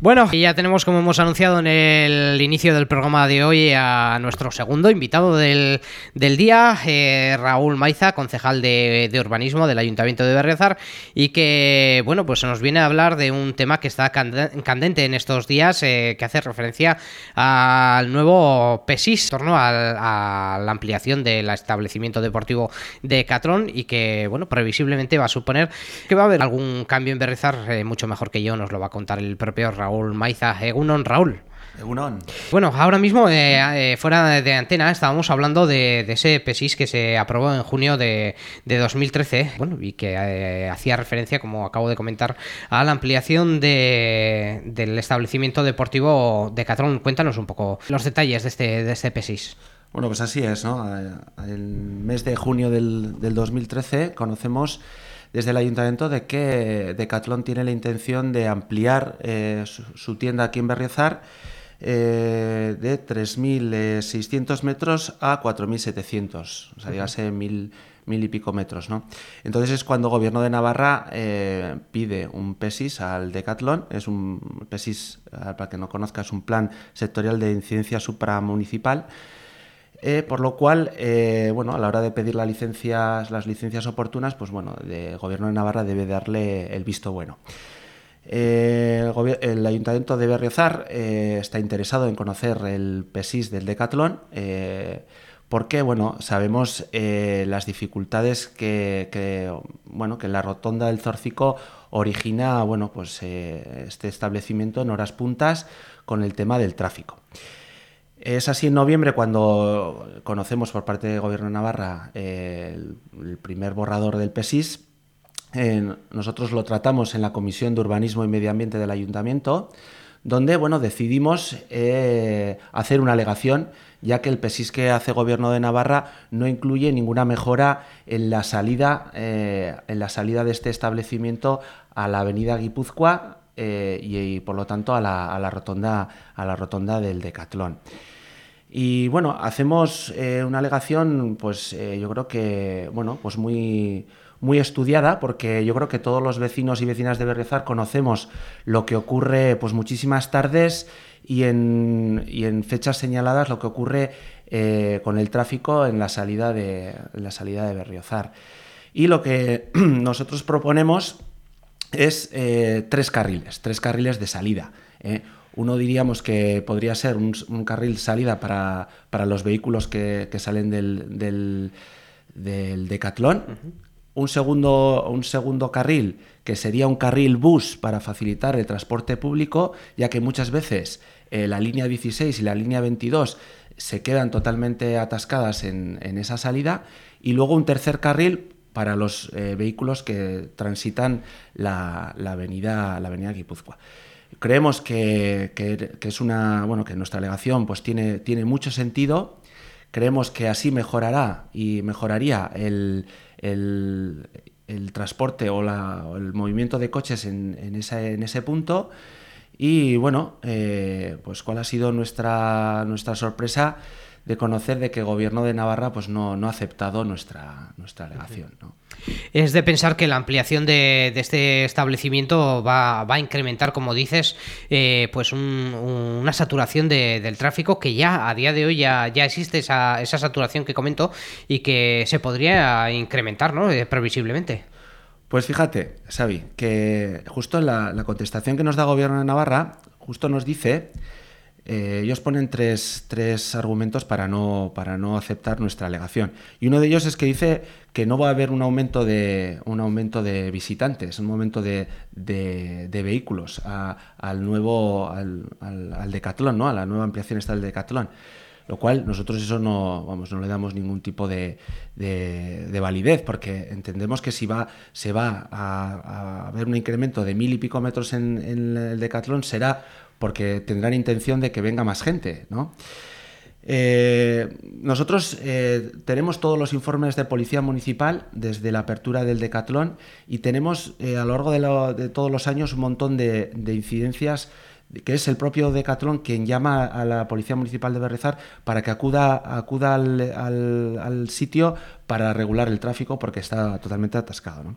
Bueno, y ya tenemos, como hemos anunciado en el inicio del programa de hoy, a nuestro segundo invitado del, día, eh, Raúl Maiza, concejal de, urbanismo del Ayuntamiento de Berriozar, y que, bueno, pues nos viene a hablar de un tema que está candente en estos días, eh, que hace referencia al nuevo PESIS, en torno a, la ampliación del establecimiento deportivo de Catrón, y que, bueno, previsiblemente va a suponer que va a haber algún cambio en Berriozar, eh, mucho mejor que yo, nos lo va a contar el propio Raúl. Raúl Maiza. Egunon, Raúl. Egunon. Bueno, ahora mismo, eh, eh, fuera de antena, estábamos hablando de, ese PESIS que se aprobó en junio de, 2013, bueno, y que eh, hacía referencia, como acabo de comentar, a la ampliación del establecimiento deportivo de Catrón. Cuéntanos un poco los detalles de este, de este PESIS. Bueno, pues así es, ¿no? El mes de junio del, del 2013 conocemos desde el ayuntamiento de que Decathlon tiene la intención de ampliar eh, su, tienda aquí en Berriozar eh, de 3.600 metros a 4.700, o sea, dígase mil, mil y pico metros. ¿no? Entonces es cuando el Gobierno de Navarra eh, pide un PESIS al Decathlon, es un PESIS, para que no conozca, es un plan sectorial de incidencia supramunicipal, eh, por lo cual, eh, bueno, a la hora de pedir las licencias, las licencias oportunas, pues bueno, el Gobierno de Navarra debe darle el visto bueno. Eh, el, Ayuntamiento de Berriozar está interesado en conocer el PESIS del Decathlon, porque bueno, sabemos las dificultades que, bueno, que la rotonda del Zórcico origina bueno, pues, este establecimiento en horas puntas con el tema del tráfico. Es así en noviembre cuando conocemos por parte del Gobierno de Navarra eh, el, primer borrador del PESIS. nosotros lo tratamos en la Comisión de Urbanismo y Medio Ambiente del Ayuntamiento, donde bueno, decidimos eh, hacer una alegación, ya que el PESIS que hace Gobierno de Navarra no incluye ninguna mejora en la salida, eh, en la salida de este establecimiento a la avenida Guipúzcoa y, por lo tanto a la, rotonda, a la rotonda del Decatlón. Y bueno, hacemos eh, una alegación, pues eh, yo creo que, bueno, pues muy, muy estudiada, porque yo creo que todos los vecinos y vecinas de Berrezar conocemos lo que ocurre pues muchísimas tardes y en, y en fechas señaladas lo que ocurre eh, con el tráfico en la salida de, la salida de Berriozar. Y lo que nosotros proponemos es tres carriles, tres carriles de salida. Uno diríamos que podría ser un, carril salida para, los vehículos que, salen del, del, Decatlón. un, segundo, un segundo carril que sería un carril bus para facilitar el transporte público, ya que muchas veces eh, la línea 16 y la línea 22 se quedan totalmente atascadas en, esa salida. Y luego un tercer carril para los eh, vehículos que transitan la, la, avenida, la avenida Guipúzcoa. Creemos que, es una, bueno, que nuestra alegación pues, tiene, tiene mucho sentido. Creemos que así mejorará y mejoraría el, transporte o, el movimiento de coches en, en, ese, punto. Y bueno, eh, pues cuál ha sido nuestra, nuestra sorpresa de conocer de que el gobierno de Navarra pues no, no ha aceptado nuestra, nuestra alegación. ¿no? Es de pensar que la ampliación de, este establecimiento va, a incrementar, como dices, eh, pues una saturación del tráfico que ya a día de hoy ya, ya existe esa, esa saturación que comento y que se podría incrementar ¿no? Eh, previsiblemente. Pues fíjate, Xavi, que justo la, la contestación que nos da el gobierno de Navarra, justo nos dice eh, ellos ponen tres, tres argumentos para no, para no aceptar nuestra alegación. Y uno de ellos es que dice que no va a haber un aumento de, un aumento de visitantes, un aumento de, de, vehículos al nuevo, al, al, Decatlón, ¿no? a la nueva ampliación esta del Decatlón lo cual nosotros eso no, vamos, no le damos ningún tipo de, de, validez, porque entendemos que si va, se va a, haber un incremento de mil y pico metros en el Decatlón será porque tendrán intención de que venga más gente, ¿no? Eh, nosotros eh, tenemos todos los informes de policía municipal desde la apertura del decatlón y tenemos eh, a lo largo de, todos los años un montón de, incidencias que es el propio Decatlón quien llama a la Policía Municipal de Berrezar para que acuda, acuda al, sitio para regular el tráfico porque está totalmente atascado.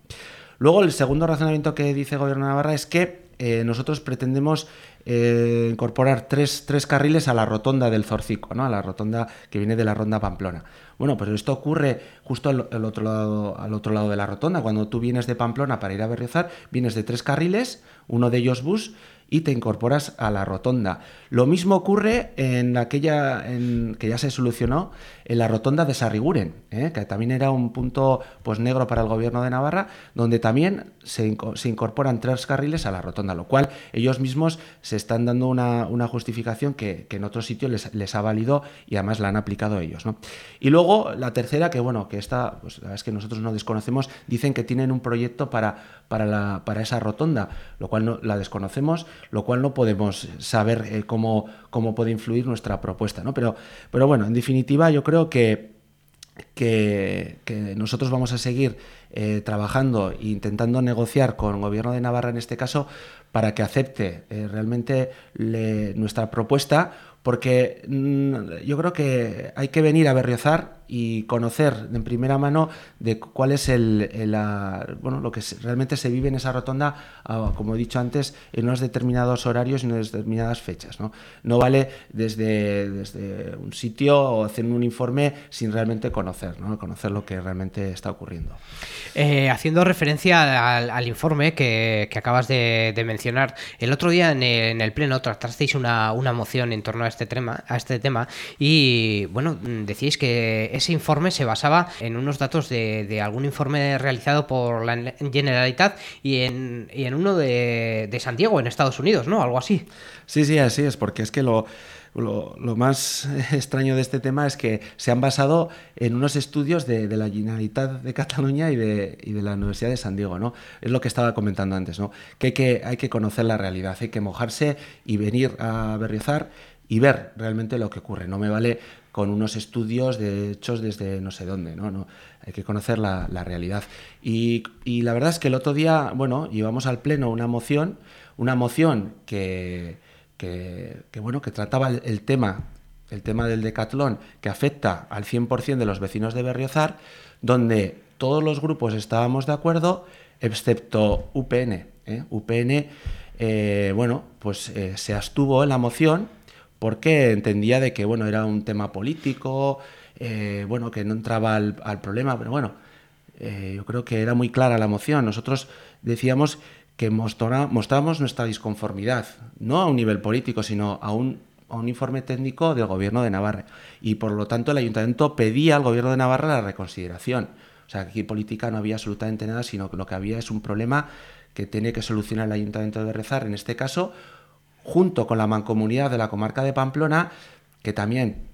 Luego, el segundo razonamiento que dice el Gobierno de Navarra es que eh, nosotros pretendemos eh, incorporar tres, tres, carriles a la rotonda del Zorcico, ¿no? a la rotonda que viene de la ronda Pamplona. Bueno, pues esto ocurre justo al, otro lado, al otro lado de la rotonda. Cuando tú vienes de Pamplona para ir a Berriozar, vienes de tres carriles, uno de ellos bus, y te incorporas a la rotonda. Lo mismo ocurre en aquella en, que ya se solucionó en la rotonda de Sarriguren, ¿eh? que también era un punto pues negro para el gobierno de Navarra, donde también se, incorporan tres carriles a la rotonda, lo cual ellos mismos se están dando una, una justificación que, que, en otros sitios les, les, ha valido y además la han aplicado ellos. ¿no? Y luego la tercera, que bueno, que esta, pues es que nosotros no desconocemos, dicen que tienen un proyecto para, para, la, para esa rotonda, lo cual no, la desconocemos, lo cual no podemos saber eh, cómo, cómo puede influir nuestra propuesta. ¿no? Pero, pero bueno, en definitiva yo creo que, que, nosotros vamos a seguir eh, trabajando e intentando negociar con el gobierno de Navarra en este caso para que acepte eh, realmente le, nuestra propuesta porque mm, yo creo que hay que venir a Berriozar y conocer en primera mano de cuál es el, la, bueno, lo que realmente se vive en esa rotonda, uh, como he dicho antes, en unos determinados horarios y en unas determinadas fechas. No, no vale desde, desde un sitio o hacer un informe sin realmente conocer, ¿no? conocer lo que realmente está ocurriendo. Eh, haciendo referencia al, al informe que, que acabas de, mencionar, el otro día en el, en el Pleno tratasteis una, una moción en torno a este tema, a este tema y bueno, decíais que ese informe se basaba en unos datos de, algún informe realizado por la Generalitat y en, uno de, de, Santiago, en Estados Unidos, ¿no? Algo así. Sí, sí, así es, porque es que lo, más extraño de este tema es que se han basado en unos estudios de, la Generalitat de Cataluña y de, y de, la Universidad de San Diego, ¿no? Es lo que estaba comentando antes, ¿no? Que hay que, hay que conocer la realidad, hay que mojarse y venir a Berriozar y ver realmente lo que ocurre. No me vale con unos estudios de hechos desde no sé dónde, ¿no? no hay que conocer la, la realidad. Y, y, la verdad es que el otro día, bueno, llevamos al Pleno una moción, una moción que, que, que bueno, que trataba el, tema, el tema del decatlón, que afecta al 100% de los vecinos de Berriozar, donde todos los grupos estábamos de acuerdo, excepto UPN. ¿eh? UPN, eh, bueno, pues eh, se abstuvo en la moción porque entendía de que bueno, era un tema político, eh, bueno, que no entraba al, problema, pero bueno, eh, yo creo que era muy clara la moción. Nosotros decíamos que mostra, mostramos nuestra disconformidad, no a un nivel político, sino a un, a un informe técnico del gobierno de Navarra. Y por lo tanto el ayuntamiento pedía al gobierno de Navarra la reconsideración. O sea, aquí política no había absolutamente nada, sino que lo que había es un problema que tiene que solucionar el ayuntamiento de Rezar, en este caso, junto con la mancomunidad de la comarca de Pamplona, que también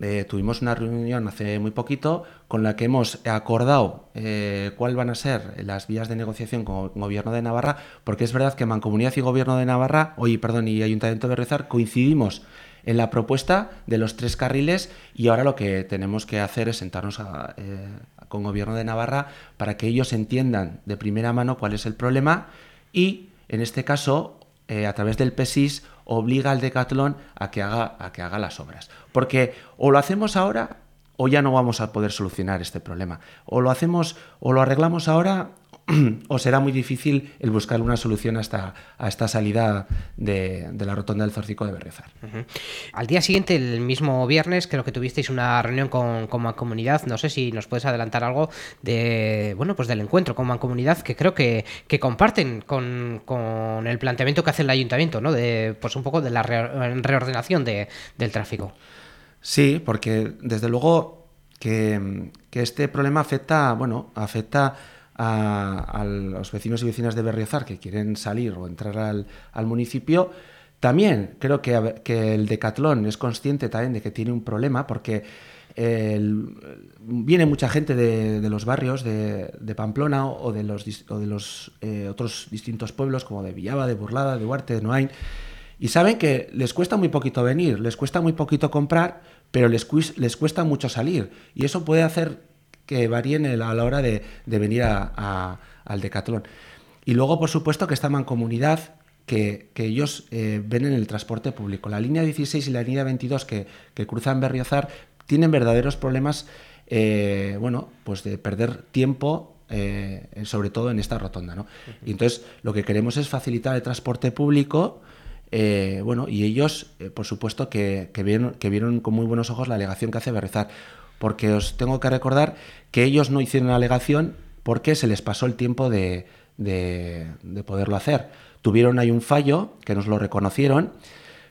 eh, tuvimos una reunión hace muy poquito con la que hemos acordado eh, cuáles van a ser las vías de negociación con el gobierno de Navarra, porque es verdad que Mancomunidad y Gobierno de Navarra, oye, perdón, y Ayuntamiento de Rezar coincidimos en la propuesta de los tres carriles y ahora lo que tenemos que hacer es sentarnos a, eh, con Gobierno de Navarra para que ellos entiendan de primera mano cuál es el problema y, en este caso, eh, a través del PESIS obliga al Decathlon a que, haga, a que haga las obras. Porque o lo hacemos ahora o ya no vamos a poder solucionar este problema. O lo hacemos o lo arreglamos ahora o será muy difícil el buscar una solución hasta a esta salida de, de, la rotonda del Zorcico de Berrezar. Uh -huh. Al día siguiente, el mismo viernes, creo que tuvisteis una reunión con, con Mancomunidad. No sé si nos puedes adelantar algo de bueno pues del encuentro con Mancomunidad, que creo que, que comparten con, con, el planteamiento que hace el ayuntamiento, ¿no? De pues un poco de la re, reordenación de, del tráfico. Sí, porque desde luego que, que este problema afecta, bueno, afecta a, los vecinos y vecinas de Berriozar que quieren salir o entrar al, municipio. También creo que, el Decatlón es consciente también de que tiene un problema porque viene mucha gente de, los barrios de, de, Pamplona o de los, o de los eh, otros distintos pueblos como de Villaba, de Burlada, de Huarte, de Noain y saben que les cuesta muy poquito venir, les cuesta muy poquito comprar, pero les, les cuesta mucho salir y eso puede hacer que varíen a la hora de, de venir a, a, al Decatlón. Y luego, por supuesto, que esta mancomunidad que, que ellos eh, ven en el transporte público. La línea 16 y la línea 22 que, que cruzan Berriozar tienen verdaderos problemas eh, bueno, pues de perder tiempo sobre todo en esta rotonda. ¿no? Y entonces lo que queremos es facilitar el transporte público. bueno, y ellos, por supuesto, que, vieron, que vieron con muy buenos ojos la alegación que hace Berrezar, porque os tengo que recordar que ellos no hicieron la alegación porque se les pasó el tiempo de, de, poderlo hacer. Tuvieron ahí un fallo, que nos lo reconocieron,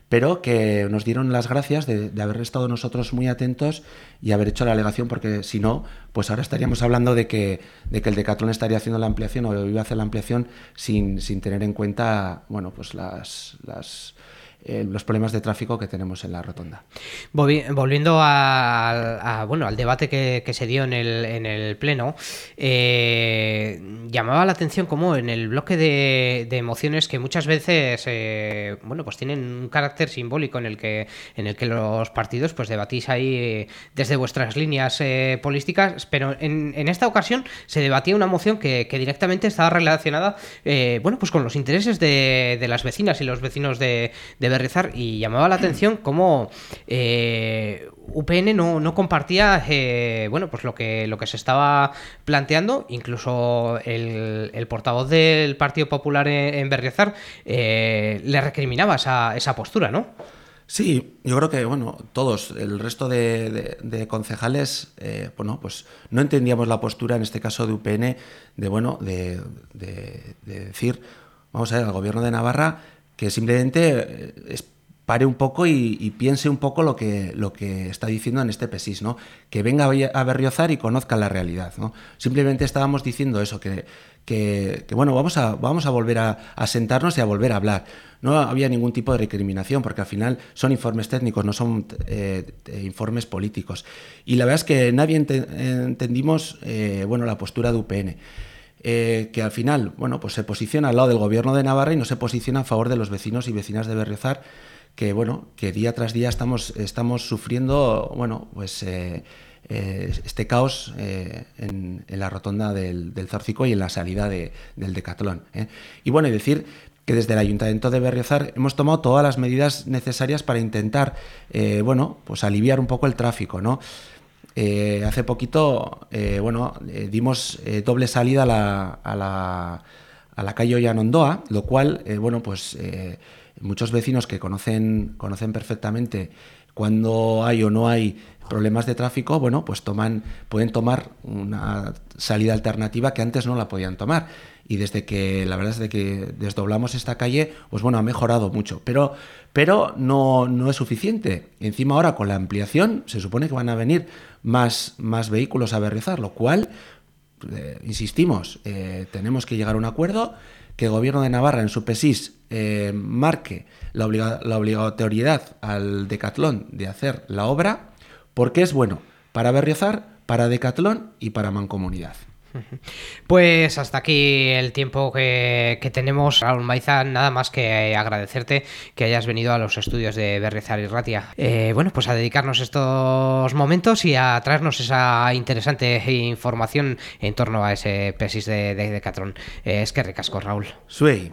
pero que nos dieron las gracias de, haber estado nosotros muy atentos y haber hecho la alegación, porque si no, pues ahora estaríamos hablando de que, de que el Decathlon estaría haciendo la ampliación o iba a hacer la ampliación sin, sin tener en cuenta bueno, pues las, las eh, los problemas de tráfico que tenemos en la rotonda. Volviendo a, bueno, al debate que, se dio en el, en el Pleno, eh, llamaba la atención como en el bloque de, emociones que muchas veces eh, bueno, pues tienen un carácter simbólico en el que, en el que los partidos pues debatís ahí desde vuestras líneas políticas, pero en, esta ocasión se debatía una moción que, directamente estaba relacionada bueno, pues con los intereses de, las vecinas y los vecinos de, de rezar y llamaba la atención cómo eh, UPN no, compartía eh, bueno, pues lo que, lo que se estaba planteando, incluso el, portavoz del Partido Popular en, Berriozar eh, le recriminaba esa, esa postura, ¿no? Sí, yo creo que bueno, todos, el resto de, concejales, bueno, pues no entendíamos la postura en este caso de UPN de bueno, de, de, decir, vamos a ver, al gobierno de Navarra que simplemente eh, pare un poco y, piense un poco lo que, lo que está diciendo en este PESIS, ¿no? Que venga a Berriozar y conozca la realidad, ¿no? Simplemente estábamos diciendo eso, que, que, bueno, vamos a, vamos a volver a, sentarnos y a volver a hablar. No había ningún tipo de recriminación, porque al final son informes técnicos, no son eh, informes políticos. Y la verdad es que nadie entendimos, eh, bueno, la postura de UPN. Eh, que al final, bueno, pues se posiciona al lado del gobierno de Navarra y no se posiciona a favor de los vecinos y vecinas de Berriozar, que bueno, que día tras día estamos, estamos sufriendo, bueno, pues eh, eh, este caos en, la rotonda del, del, y en la salida del Decatlón. Y bueno, decir que desde el Ayuntamiento de Berriozar hemos tomado todas las medidas necesarias para intentar, bueno, pues aliviar un poco el tráfico, ¿no? Eh, hace poquito, eh, bueno, eh, dimos doble salida a la, a la, a la calle Ollanondoa, lo cual, bueno, pues muchos vecinos que conocen, conocen perfectamente cuando hay o no hay problemas de tráfico, bueno, pues toman, pueden tomar una salida alternativa que antes no la podían tomar. Y desde que, la verdad es de que desdoblamos esta calle, pues bueno, ha mejorado mucho. Pero, pero no, no es suficiente. Encima ahora con la ampliación se supone que van a venir más, más vehículos a berrizar, lo cual, eh, insistimos, eh, tenemos que llegar a un acuerdo que el gobierno de Navarra en su PESIS eh, marque la, la obligatoriedad al Decatlón de hacer la obra, porque es bueno para Berriozar, para Decatlón y para Mancomunidad. Pues hasta aquí el tiempo que, tenemos, Raúl Maiza. Nada más que agradecerte que hayas venido a los estudios de Berrizar y Ratia. Eh, bueno, pues a dedicarnos estos momentos y a traernos esa interesante información en torno a ese PESIS de, de, Eh, es que recasco, Raúl. Suey.